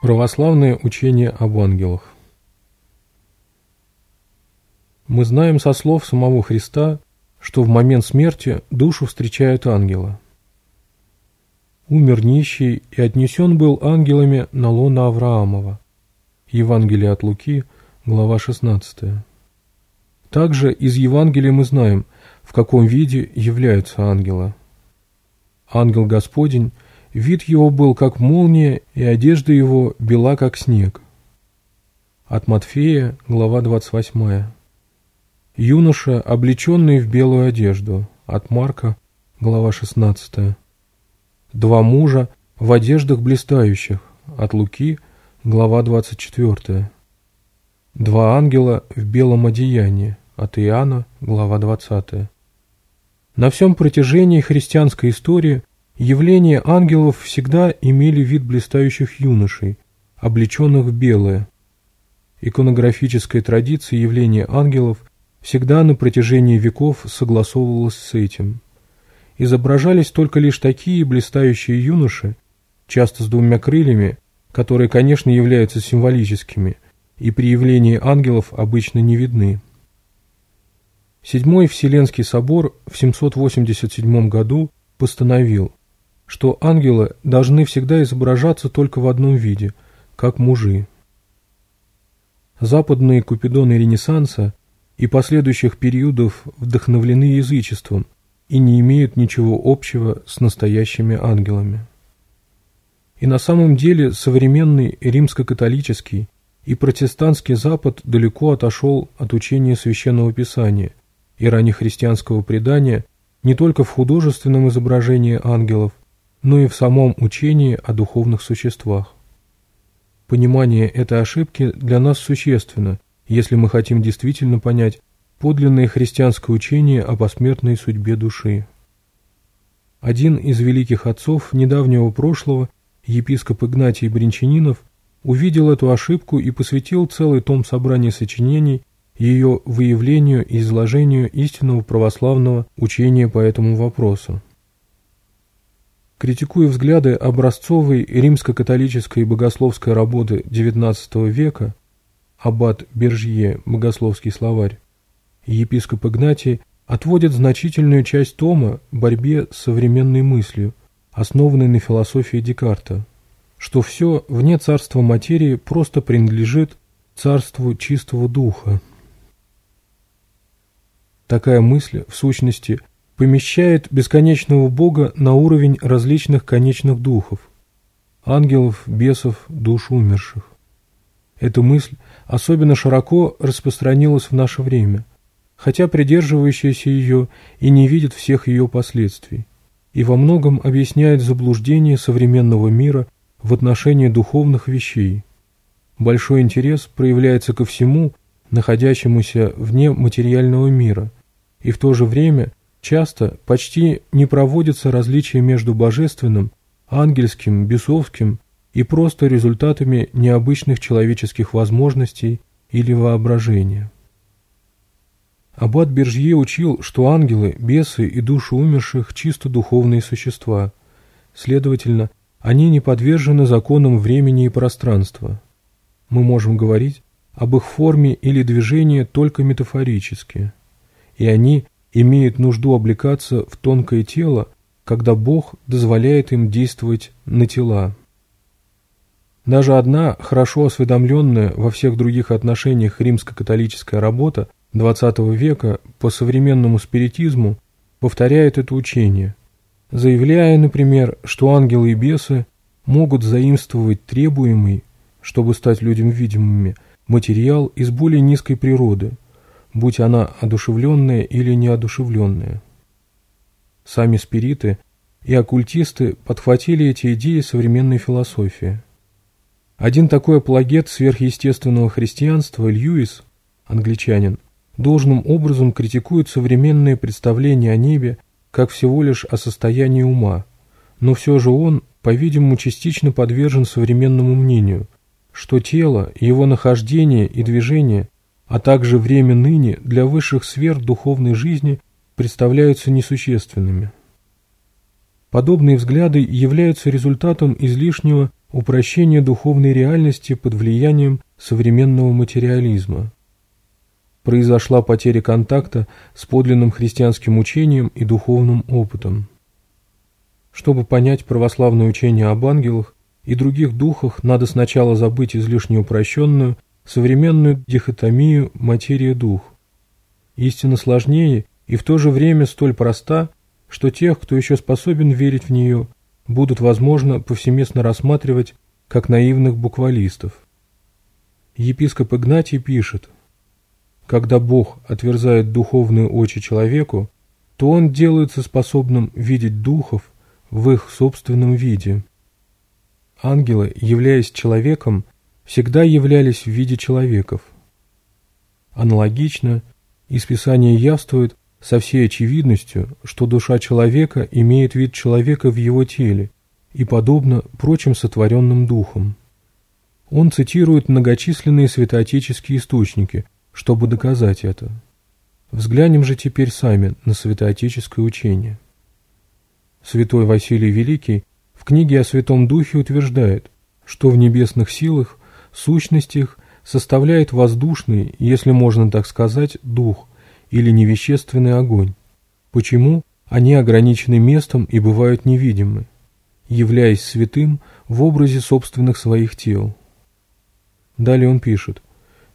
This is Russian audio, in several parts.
Православное учение об ангелах Мы знаем со слов самого Христа, что в момент смерти душу встречают ангела. Умер нищий и отнесен был ангелами на лона Авраамова. Евангелие от Луки, глава 16. Также из Евангелия мы знаем, в каком виде являются ангелы. Ангел Господень – Вид его был как молния, и одежда его бела как снег. От Матфея, глава 28. Юноша, облеченный в белую одежду. От Марка, глава 16. Два мужа в одеждах блистающих. От Луки, глава 24. Два ангела в белом одеянии. От Иоанна, глава 20. На всем протяжении христианской истории Явления ангелов всегда имели вид блистающих юношей, облеченных в белое. Иконографическая традиция явления ангелов всегда на протяжении веков согласовывалась с этим. Изображались только лишь такие блистающие юноши, часто с двумя крыльями, которые, конечно, являются символическими, и при явлении ангелов обычно не видны. Седьмой Вселенский собор в 787 году постановил что ангелы должны всегда изображаться только в одном виде, как мужи. Западные купидоны Ренессанса и последующих периодов вдохновлены язычеством и не имеют ничего общего с настоящими ангелами. И на самом деле современный римско-католический и протестантский Запад далеко отошел от учения Священного Писания и раннехристианского предания не только в художественном изображении ангелов, но и в самом учении о духовных существах. Понимание этой ошибки для нас существенно, если мы хотим действительно понять подлинное христианское учение о посмертной судьбе души. Один из великих отцов недавнего прошлого, епископ Игнатий Бринчанинов, увидел эту ошибку и посвятил целый том собрания сочинений ее выявлению и изложению истинного православного учения по этому вопросу. Критикуя взгляды образцовой римско-католической богословской работы XIX века аббат Бержье «Богословский словарь», епископ Игнатий отводит значительную часть тома борьбе с современной мыслью, основанной на философии Декарта, что все вне царства материи просто принадлежит царству чистого духа. Такая мысль, в сущности, помещает бесконечного Бога на уровень различных конечных духов, ангелов, бесов, душ умерших. Эта мысль особенно широко распространилась в наше время, хотя придерживающиеся ее и не видят всех ее последствий, и во многом объясняет заблуждение современного мира в отношении духовных вещей. Большой интерес проявляется ко всему, находящемуся вне материального мира, и в то же время Часто почти не проводится различие между божественным, ангельским, бесовским и просто результатами необычных человеческих возможностей или воображения. Аббат Бержье учил, что ангелы, бесы и души умерших – чисто духовные существа. Следовательно, они не подвержены законам времени и пространства. Мы можем говорить об их форме или движении только метафорически. И они – имеют нужду облекаться в тонкое тело, когда Бог дозволяет им действовать на тела. Даже одна, хорошо осведомленная во всех других отношениях римско-католическая работа XX века по современному спиритизму повторяет это учение, заявляя, например, что ангелы и бесы могут заимствовать требуемый, чтобы стать людям видимыми, материал из более низкой природы, будь она одушевленная или неодушевленная. Сами спириты и оккультисты подхватили эти идеи современной философии. Один такой апологет сверхъестественного христианства, Льюис, англичанин, должным образом критикует современные представления о небе как всего лишь о состоянии ума, но все же он, по-видимому, частично подвержен современному мнению, что тело, его нахождение и движение а также время ныне для высших сфер духовной жизни представляются несущественными. Подобные взгляды являются результатом излишнего упрощения духовной реальности под влиянием современного материализма. Произошла потеря контакта с подлинным христианским учением и духовным опытом. Чтобы понять православное учение об ангелах и других духах, надо сначала забыть излишне упрощенную – современную дихотомию материя-дух. Истина сложнее и в то же время столь проста, что тех, кто еще способен верить в нее, будут, возможно, повсеместно рассматривать как наивных буквалистов. Епископ Игнатий пишет, «Когда Бог отверзает духовные очи человеку, то он делается способным видеть духов в их собственном виде». Ангелы, являясь человеком, – всегда являлись в виде человеков. Аналогично, из Писания явствует со всей очевидностью, что душа человека имеет вид человека в его теле и подобно прочим сотворенным духам. Он цитирует многочисленные святоотеческие источники, чтобы доказать это. Взглянем же теперь сами на святоотеческое учение. Святой Василий Великий в книге о Святом Духе утверждает, что в небесных силах Сущность их составляет воздушный, если можно так сказать, дух или невещественный огонь. Почему? Они ограничены местом и бывают невидимы, являясь святым в образе собственных своих тел. Далее он пишет.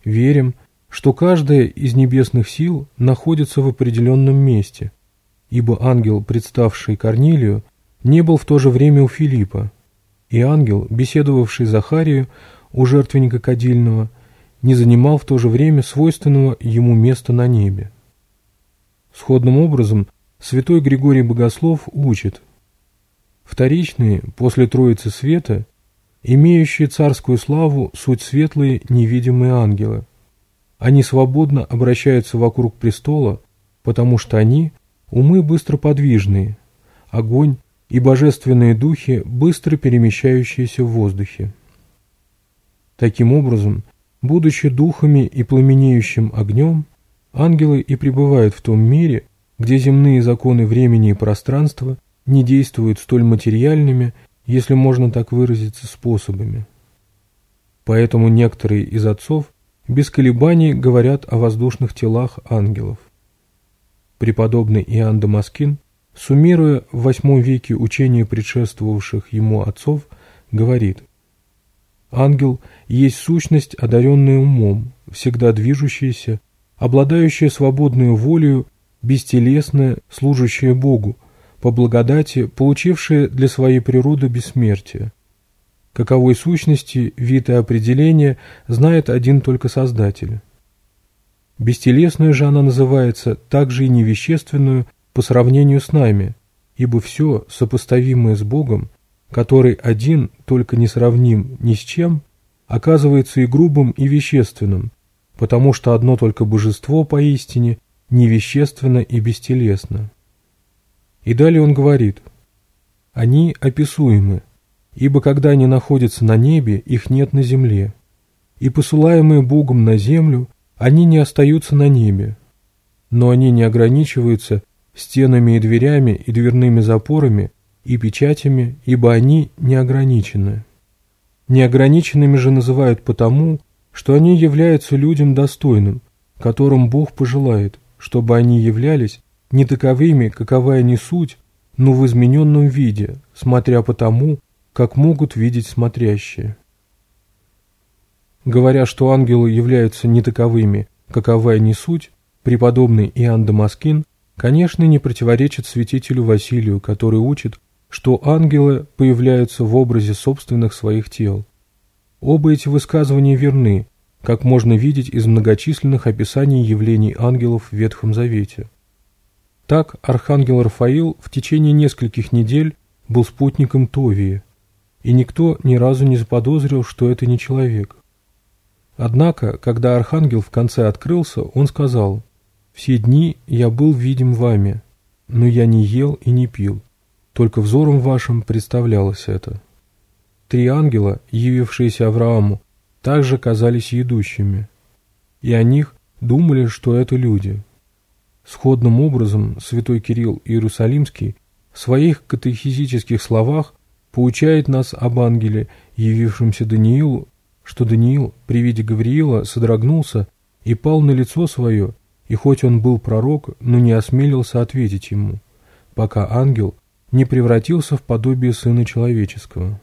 «Верим, что каждая из небесных сил находится в определенном месте, ибо ангел, представший Корнилию, не был в то же время у Филиппа, и ангел, беседовавший Захарию, у жертвенника кадильного не занимал в то же время свойственного ему места на небе. Сходным образом святой Григорий Богослов учит «Вторичные, после Троицы Света, имеющие царскую славу, суть светлые невидимые ангелы. Они свободно обращаются вокруг престола, потому что они – умы быстро подвижные, огонь и божественные духи, быстро перемещающиеся в воздухе. Таким образом, будучи духами и пламенеющим огнем, ангелы и пребывают в том мире, где земные законы времени и пространства не действуют столь материальными, если можно так выразиться, способами. Поэтому некоторые из отцов без колебаний говорят о воздушных телах ангелов. Преподобный Иоанн Дамаскин, суммируя в VIII веке учения предшествовавших ему отцов, говорит – Ангел есть сущность, одаренная умом, всегда движущаяся, обладающая свободную волею, бестелесная, служащая Богу, по благодати, получившая для своей природы бессмертие. Каковой сущности, вид и определение знает один только Создатель. Бестелесную же она называется также и невещественную по сравнению с нами, ибо все, сопоставимое с Богом, который один только не сравним ни с чем, оказывается и грубым, и вещественным, потому что одно только божество поистине невещественно и бестелесно. И далее он говорит, «Они описуемы, ибо когда они находятся на небе, их нет на земле, и посылаемые Богом на землю, они не остаются на небе, но они не ограничиваются стенами и дверями и дверными запорами – и печатями, ибо они неограничены. Неограниченными же называют потому, что они являются людям достойным, которым Бог пожелает, чтобы они являлись не таковыми, какова они суть, но в измененном виде, смотря по тому, как могут видеть смотрящие. Говоря, что ангелы являются не таковыми, какова они суть, преподобный Иоанн Дамаскин, конечно, не противоречит святителю Василию, который учит, что ангелы появляются в образе собственных своих тел. Оба эти высказывания верны, как можно видеть из многочисленных описаний явлений ангелов в Ветхом Завете. Так архангел Рафаил в течение нескольких недель был спутником Товии, и никто ни разу не заподозрил, что это не человек. Однако, когда архангел в конце открылся, он сказал, «Все дни я был видим вами, но я не ел и не пил, только взором вашим представлялось это. Три ангела, явившиеся Аврааму, также казались едущими, и о них думали, что это люди. Сходным образом святой Кирилл Иерусалимский в своих катехизических словах поучает нас об ангеле, явившемся Даниилу, что Даниил при виде Гавриила содрогнулся и пал на лицо свое, и хоть он был пророк, но не осмелился ответить ему, пока ангел не превратился в подобие Сына Человеческого.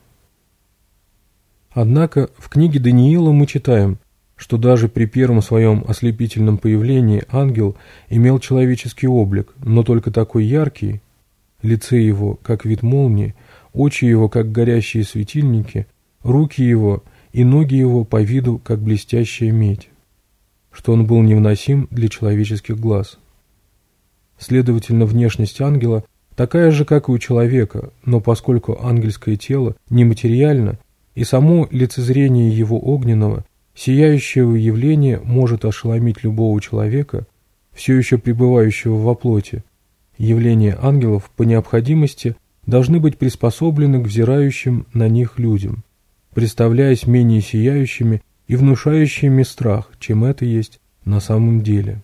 Однако в книге Даниила мы читаем, что даже при первом своем ослепительном появлении ангел имел человеческий облик, но только такой яркий, лице его, как вид молнии, очи его, как горящие светильники, руки его и ноги его по виду, как блестящая медь, что он был невносим для человеческих глаз. Следовательно, внешность ангела такая же, как и у человека, но поскольку ангельское тело нематериально, и само лицезрение его огненного, сияющего явления может ошеломить любого человека, все еще пребывающего во плоти, явления ангелов по необходимости должны быть приспособлены к взирающим на них людям, представляясь менее сияющими и внушающими страх, чем это есть на самом деле.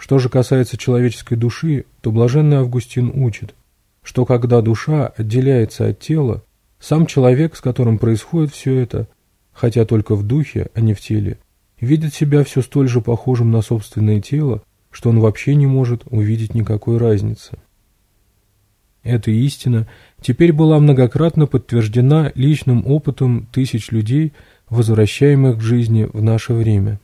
Что же касается человеческой души, то блаженный Августин учит, что когда душа отделяется от тела, сам человек, с которым происходит все это, хотя только в духе, а не в теле, видит себя все столь же похожим на собственное тело, что он вообще не может увидеть никакой разницы. Эта истина теперь была многократно подтверждена личным опытом тысяч людей, возвращаемых к жизни в наше время.